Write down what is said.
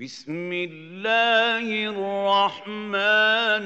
بسم الله الرحمن